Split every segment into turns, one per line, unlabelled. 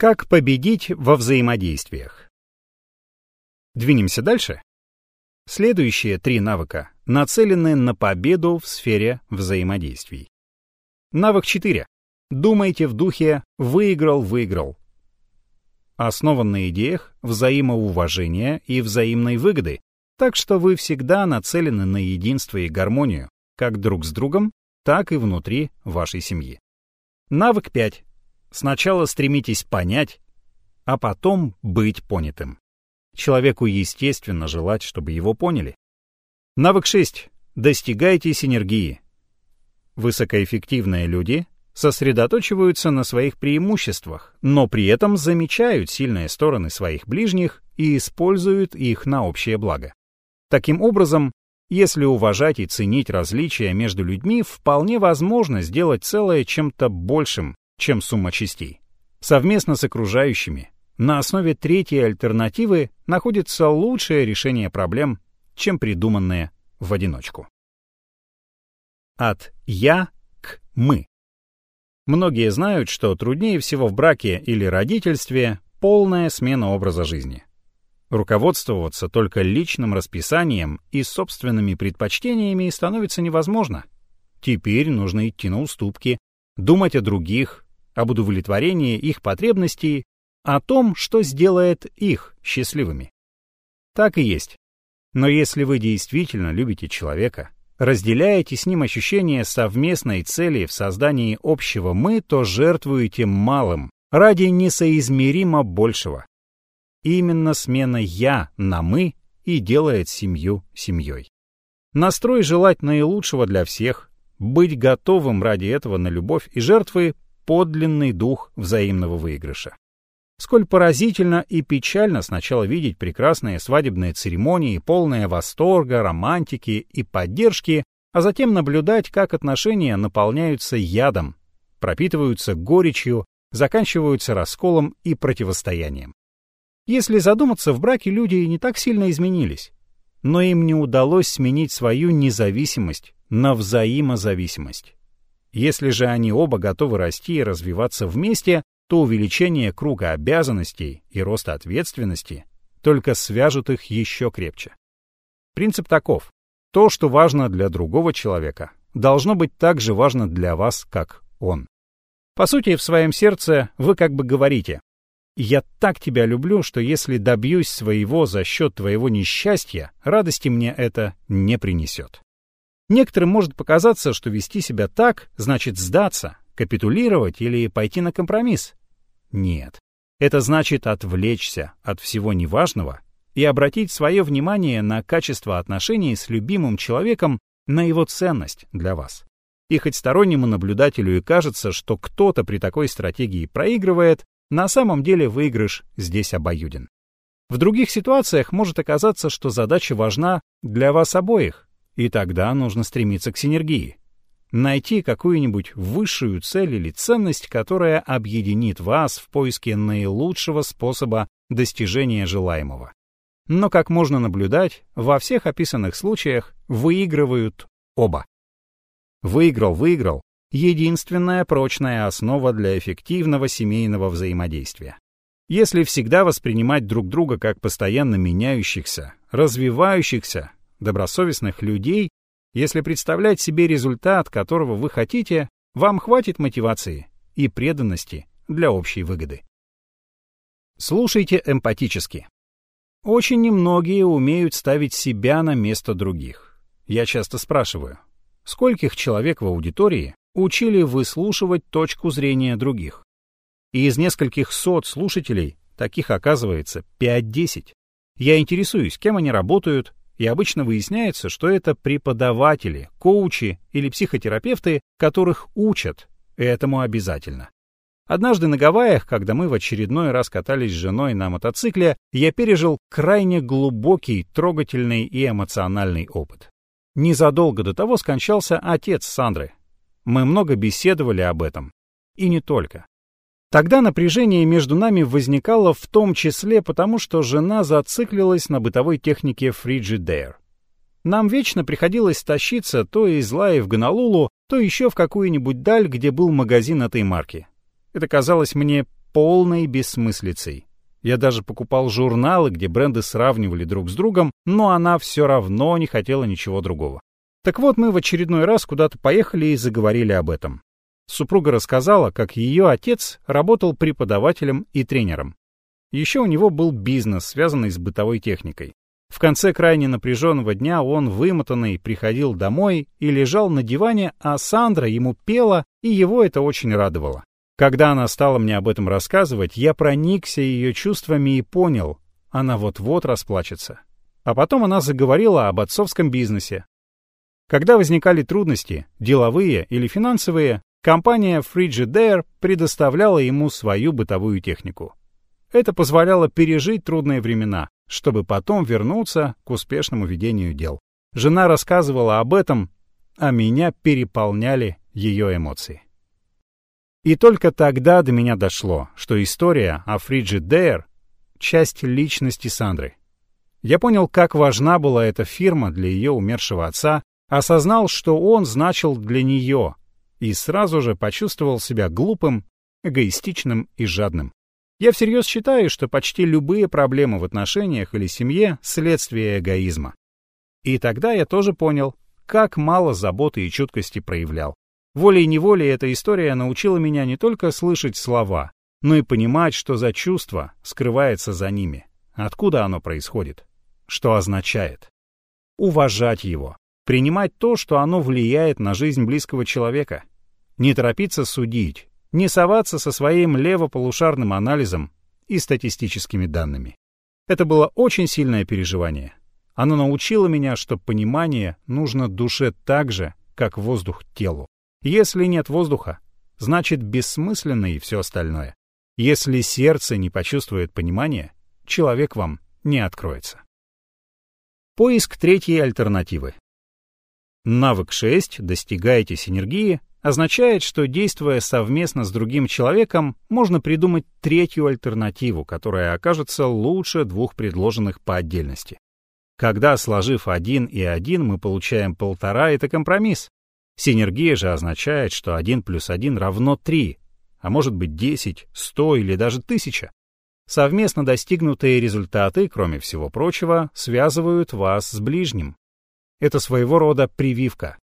Как победить во взаимодействиях? Двинемся дальше. Следующие три навыка нацелены на победу в сфере взаимодействий. Навык 4. Думайте в духе «выиграл-выиграл». Основан на идеях взаимоуважения и взаимной выгоды, так что вы всегда нацелены на единство и гармонию, как друг с другом, так и внутри вашей семьи. Навык 5. Сначала стремитесь понять, а потом быть понятым. Человеку естественно желать, чтобы его поняли. Навык 6. Достигайте синергии. Высокоэффективные люди сосредоточиваются на своих преимуществах, но при этом замечают сильные стороны своих ближних и используют их на общее благо. Таким образом, если уважать и ценить различия между людьми, вполне возможно сделать целое чем-то большим, чем сумма частей. Совместно с окружающими, на основе третьей альтернативы находится лучшее решение проблем, чем придуманное в одиночку. От «я» к «мы». Многие знают, что труднее всего в браке или родительстве полная смена образа жизни. Руководствоваться только личным расписанием и собственными предпочтениями становится невозможно. Теперь нужно идти на уступки, думать о других, об удовлетворении их потребностей, о том, что сделает их счастливыми. Так и есть. Но если вы действительно любите человека, разделяете с ним ощущение совместной цели в создании общего «мы», то жертвуете малым ради несоизмеримо большего. Именно смена «я» на «мы» и делает семью семьей. Настрой желать наилучшего для всех, быть готовым ради этого на любовь и жертвы — подлинный дух взаимного выигрыша. Сколь поразительно и печально сначала видеть прекрасные свадебные церемонии, полные восторга, романтики и поддержки, а затем наблюдать, как отношения наполняются ядом, пропитываются горечью, заканчиваются расколом и противостоянием. Если задуматься, в браке люди не так сильно изменились, но им не удалось сменить свою независимость на взаимозависимость. Если же они оба готовы расти и развиваться вместе, то увеличение круга обязанностей и рост ответственности только свяжут их еще крепче. Принцип таков. То, что важно для другого человека, должно быть так же важно для вас, как он. По сути, в своем сердце вы как бы говорите я так тебя люблю, что если добьюсь своего за счет твоего несчастья, радости мне это не принесет. Некоторым может показаться, что вести себя так значит сдаться, капитулировать или пойти на компромисс. Нет. Это значит отвлечься от всего неважного и обратить свое внимание на качество отношений с любимым человеком, на его ценность для вас. И хоть стороннему наблюдателю и кажется, что кто-то при такой стратегии проигрывает, на самом деле выигрыш здесь обоюден. В других ситуациях может оказаться, что задача важна для вас обоих, и тогда нужно стремиться к синергии. Найти какую-нибудь высшую цель или ценность, которая объединит вас в поиске наилучшего способа достижения желаемого. Но, как можно наблюдать, во всех описанных случаях выигрывают оба. Выиграл-выиграл единственная прочная основа для эффективного семейного взаимодействия. Если всегда воспринимать друг друга как постоянно меняющихся, развивающихся, добросовестных людей, если представлять себе результат, которого вы хотите, вам хватит мотивации и преданности для общей выгоды. Слушайте эмпатически. Очень немногие умеют ставить себя на место других. Я часто спрашиваю, скольких человек в аудитории учили выслушивать точку зрения других. И из нескольких сот слушателей таких оказывается 5-10. Я интересуюсь, кем они работают, и обычно выясняется, что это преподаватели, коучи или психотерапевты, которых учат этому обязательно. Однажды на Гавайях, когда мы в очередной раз катались с женой на мотоцикле, я пережил крайне глубокий, трогательный и эмоциональный опыт. Незадолго до того скончался отец Сандры, мы много беседовали об этом. И не только. Тогда напряжение между нами возникало в том числе потому, что жена зациклилась на бытовой технике Frigidaire. Нам вечно приходилось тащиться то из Лаи в Гонолулу, то еще в какую-нибудь даль, где был магазин этой марки. Это казалось мне полной бессмыслицей. Я даже покупал журналы, где бренды сравнивали друг с другом, но она все равно не хотела ничего другого. Так вот, мы в очередной раз куда-то поехали и заговорили об этом. Супруга рассказала, как ее отец работал преподавателем и тренером. Еще у него был бизнес, связанный с бытовой техникой. В конце крайне напряженного дня он, вымотанный, приходил домой и лежал на диване, а Сандра ему пела, и его это очень радовало. Когда она стала мне об этом рассказывать, я проникся ее чувствами и понял, она вот-вот расплачется. А потом она заговорила об отцовском бизнесе. Когда возникали трудности, деловые или финансовые, компания Frigidaire предоставляла ему свою бытовую технику. Это позволяло пережить трудные времена, чтобы потом вернуться к успешному ведению дел. Жена рассказывала об этом, а меня переполняли ее эмоции. И только тогда до меня дошло, что история о Фриджидейр — часть личности Сандры. Я понял, как важна была эта фирма для ее умершего отца, осознал, что он значил для нее, и сразу же почувствовал себя глупым, эгоистичным и жадным. Я всерьез считаю, что почти любые проблемы в отношениях или семье — следствие эгоизма. И тогда я тоже понял, как мало заботы и чуткости проявлял. Волей-неволей эта история научила меня не только слышать слова, но и понимать, что за чувство скрывается за ними, откуда оно происходит, что означает. Уважать его, принимать то, что оно влияет на жизнь близкого человека, не торопиться судить, не соваться со своим левополушарным анализом и статистическими данными. Это было очень сильное переживание. Оно научило меня, что понимание нужно душе так же, как воздух телу. Если нет воздуха, значит бессмысленно и все остальное. Если сердце не почувствует понимания, человек вам не откроется. Поиск третьей альтернативы. Навык 6 «Достигаете синергии» означает, что действуя совместно с другим человеком, можно придумать третью альтернативу, которая окажется лучше двух предложенных по отдельности. Когда, сложив один и один, мы получаем полтора, это компромисс. Синергия же означает, что один плюс один равно три, а может быть десять, сто или даже тысяча. Совместно достигнутые результаты, кроме всего прочего, связывают вас с ближним. Это своего рода прививка,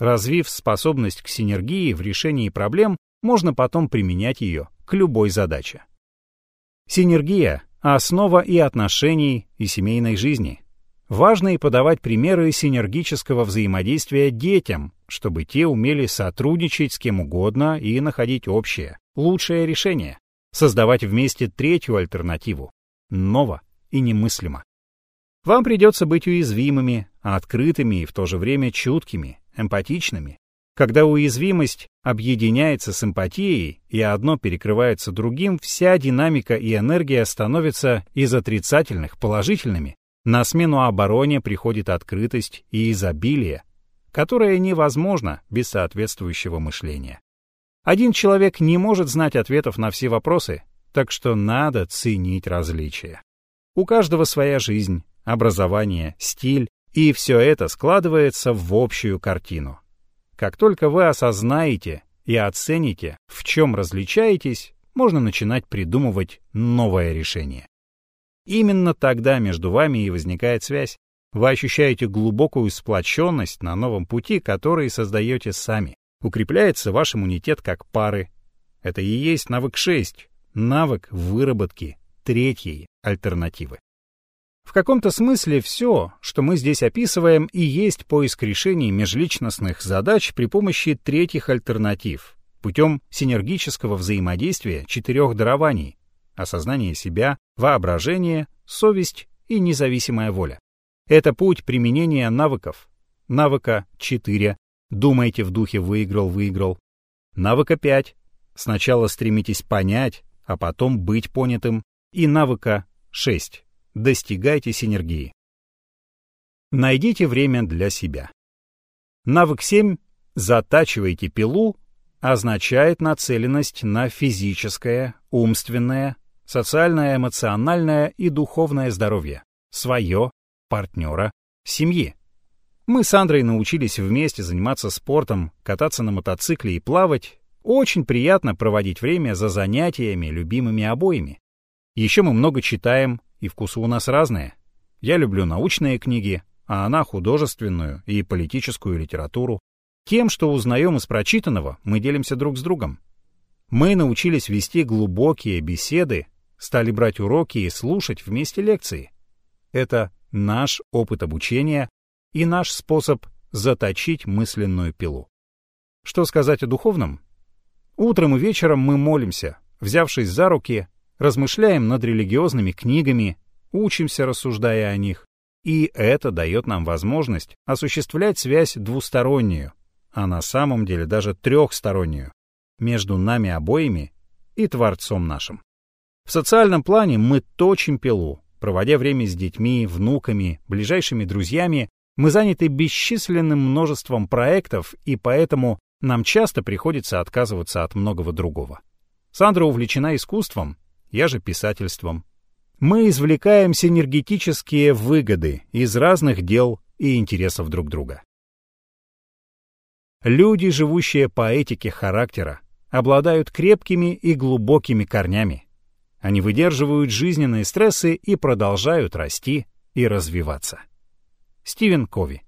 Развив способность к синергии в решении проблем, можно потом применять ее к любой задаче. Синергия — основа и отношений, и семейной жизни. Важно и подавать примеры синергического взаимодействия детям, чтобы те умели сотрудничать с кем угодно и находить общее, лучшее решение, создавать вместе третью альтернативу, ново и немыслимо. Вам придется быть уязвимыми, открытыми и в то же время чуткими, эмпатичными. Когда уязвимость объединяется с эмпатией и одно перекрывается другим, вся динамика и энергия становятся из отрицательных положительными. На смену обороне приходит открытость и изобилие, которое невозможно без соответствующего мышления. Один человек не может знать ответов на все вопросы, так что надо ценить различия. У каждого своя жизнь, образование, стиль, и все это складывается в общую картину. Как только вы осознаете и оцените, в чем различаетесь, можно начинать придумывать новое решение. Именно тогда между вами и возникает связь. Вы ощущаете глубокую сплоченность на новом пути, который создаете сами. Укрепляется ваш иммунитет как пары. Это и есть навык 6, навык выработки третьей альтернативы. В каком-то смысле все, что мы здесь описываем, и есть поиск решений межличностных задач при помощи третьих альтернатив, путем синергического взаимодействия четырех дарований — осознание себя, воображение, совесть и независимая воля. Это путь применения навыков. Навыка 4 «Думайте в духе выиграл-выиграл». Навыка 5 «Сначала стремитесь понять, а потом быть понятым». И навыка 6 Достигайте синергии. Найдите время для себя. Навык 7 «Затачивайте пилу» означает нацеленность на физическое, умственное, социальное, эмоциональное и духовное здоровье, свое, партнера, семьи. Мы с Андрой научились вместе заниматься спортом, кататься на мотоцикле и плавать, Очень приятно проводить время за занятиями любимыми обоими. Еще мы много читаем, и вкусы у нас разные. Я люблю научные книги, а она художественную и политическую литературу. Тем, что узнаем из прочитанного, мы делимся друг с другом. Мы научились вести глубокие беседы, стали брать уроки и слушать вместе лекции. Это наш опыт обучения и наш способ заточить мысленную пилу. Что сказать о духовном? Утром и вечером мы молимся, взявшись за руки, размышляем над религиозными книгами, учимся, рассуждая о них, и это дает нам возможность осуществлять связь двустороннюю, а на самом деле даже трехстороннюю, между нами обоими и Творцом нашим. В социальном плане мы точим пилу, проводя время с детьми, внуками, ближайшими друзьями, мы заняты бесчисленным множеством проектов, и поэтому нам часто приходится отказываться от многого другого. Сандра увлечена искусством, я же писательством. Мы извлекаем синергетические выгоды из разных дел и интересов друг друга. Люди, живущие по этике характера, обладают крепкими и глубокими корнями. Они выдерживают жизненные стрессы и продолжают расти и развиваться. Стивен Кови